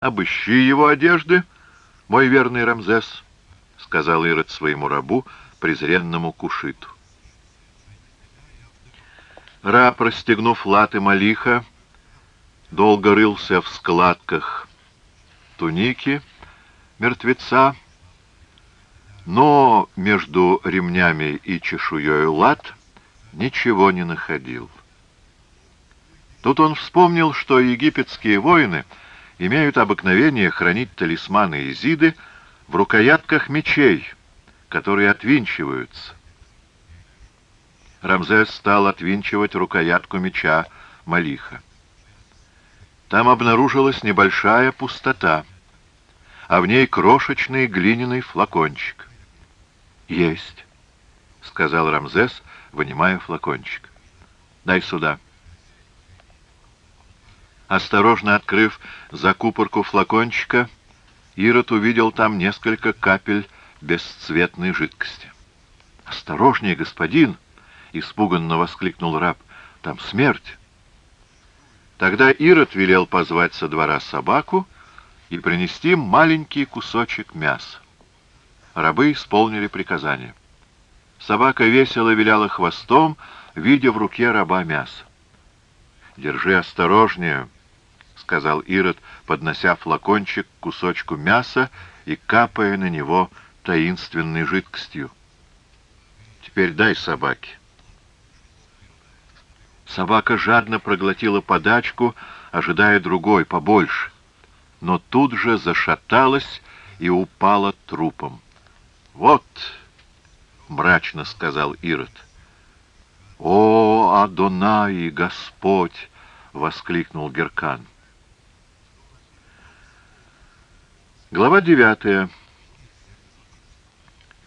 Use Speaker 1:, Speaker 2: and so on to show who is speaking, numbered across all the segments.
Speaker 1: «Обыщи его одежды, мой верный Рамзес», — сказал Ирод своему рабу, презренному Кушиту. Раб, расстегнув латы Малиха, долго рылся в складках туники мертвеца, но между ремнями и чешуей лат ничего не находил. Тут он вспомнил, что египетские воины — имеют обыкновение хранить талисманы Изиды в рукоятках мечей, которые отвинчиваются. Рамзес стал отвинчивать рукоятку меча Малиха. Там обнаружилась небольшая пустота, а в ней крошечный глиняный флакончик. «Есть», — сказал Рамзес, вынимая флакончик. «Дай сюда». Осторожно открыв закупорку флакончика, Ирод увидел там несколько капель бесцветной жидкости. «Осторожнее, господин!» — испуганно воскликнул раб. «Там смерть!» Тогда Ирод велел позвать со двора собаку и принести маленький кусочек мяса. Рабы исполнили приказание. Собака весело виляла хвостом, видя в руке раба мясо. «Держи осторожнее!» Сказал Ирод, поднося флакончик к кусочку мяса и капая на него таинственной жидкостью. «Теперь дай собаке». Собака жадно проглотила подачку, ожидая другой, побольше, но тут же зашаталась и упала трупом. «Вот!» — мрачно сказал Ирод. «О, Адонай, Господь!» — воскликнул Геркан. Глава 9.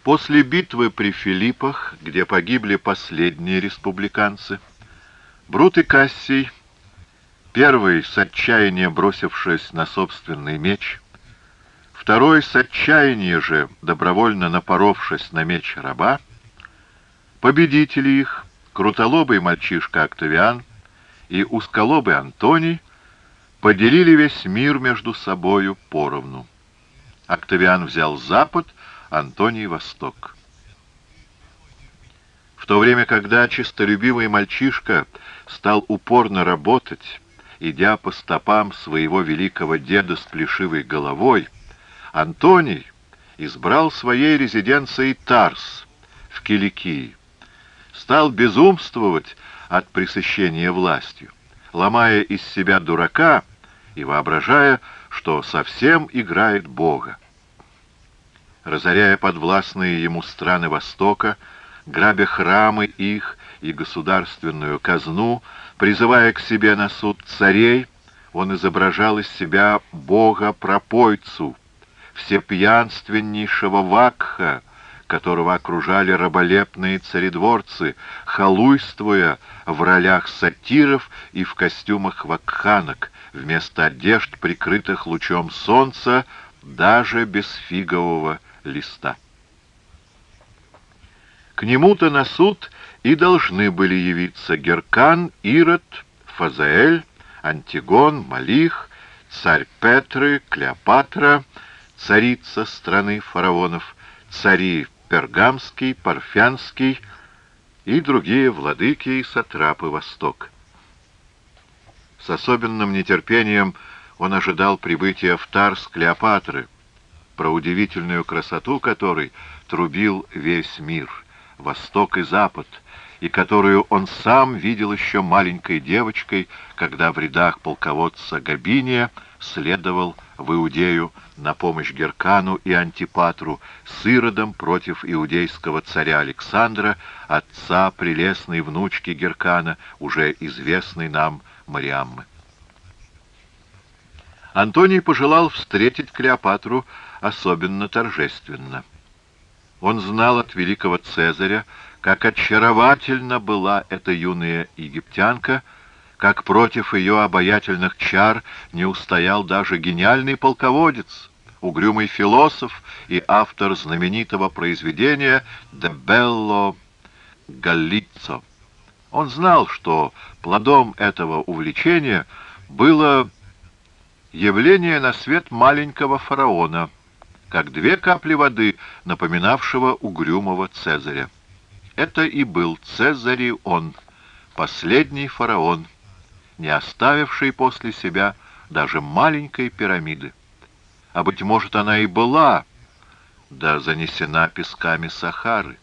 Speaker 1: После битвы при Филиппах, где погибли последние республиканцы, Брут и Кассий, первый с отчаяния бросившись на собственный меч, второй с отчаяния же, добровольно напоровшись на меч раба, победители их, крутолобый мальчишка Октавиан и узколобый Антоний, поделили весь мир между собою поровну. Октавиан взял запад, Антоний — восток. В то время, когда чистолюбивый мальчишка стал упорно работать, идя по стопам своего великого деда с плешивой головой, Антоний избрал своей резиденцией Тарс в Киликии, стал безумствовать от пресыщения властью, ломая из себя дурака и воображая, что совсем играет Бога. Разоряя подвластные ему страны Востока, грабя храмы их и государственную казну, призывая к себе на суд царей, он изображал из себя бога-пропойцу, всепьянственнейшего Вакха, которого окружали раболепные царедворцы, халуйствуя в ролях сатиров и в костюмах вакханок, вместо одежд, прикрытых лучом солнца, даже без фигового листа. К нему-то на суд и должны были явиться Геркан, Ирод, Фазаэль, Антигон, Малих, царь Петры, Клеопатра, царица страны фараонов, цари Пергамский, Парфянский и другие владыки и сатрапы Восток. С особенным нетерпением он ожидал прибытия в Тарс Клеопатры, про удивительную красоту которой трубил весь мир, Восток и Запад, и которую он сам видел еще маленькой девочкой, когда в рядах полководца Габиния следовал в Иудею на помощь Геркану и Антипатру с Иродом против иудейского царя Александра, отца прелестной внучки Геркана, уже известной нам Мариаммы. Антоний пожелал встретить Клеопатру особенно торжественно. Он знал от великого Цезаря, как очаровательна была эта юная египтянка, как против ее обаятельных чар не устоял даже гениальный полководец, угрюмый философ и автор знаменитого произведения «De Bello Gallizzo». Он знал, что плодом этого увлечения было явление на свет маленького фараона, как две капли воды, напоминавшего угрюмого Цезаря. Это и был Цезарион, последний фараон, не оставивший после себя даже маленькой пирамиды. А, быть может, она и была, да занесена песками Сахары.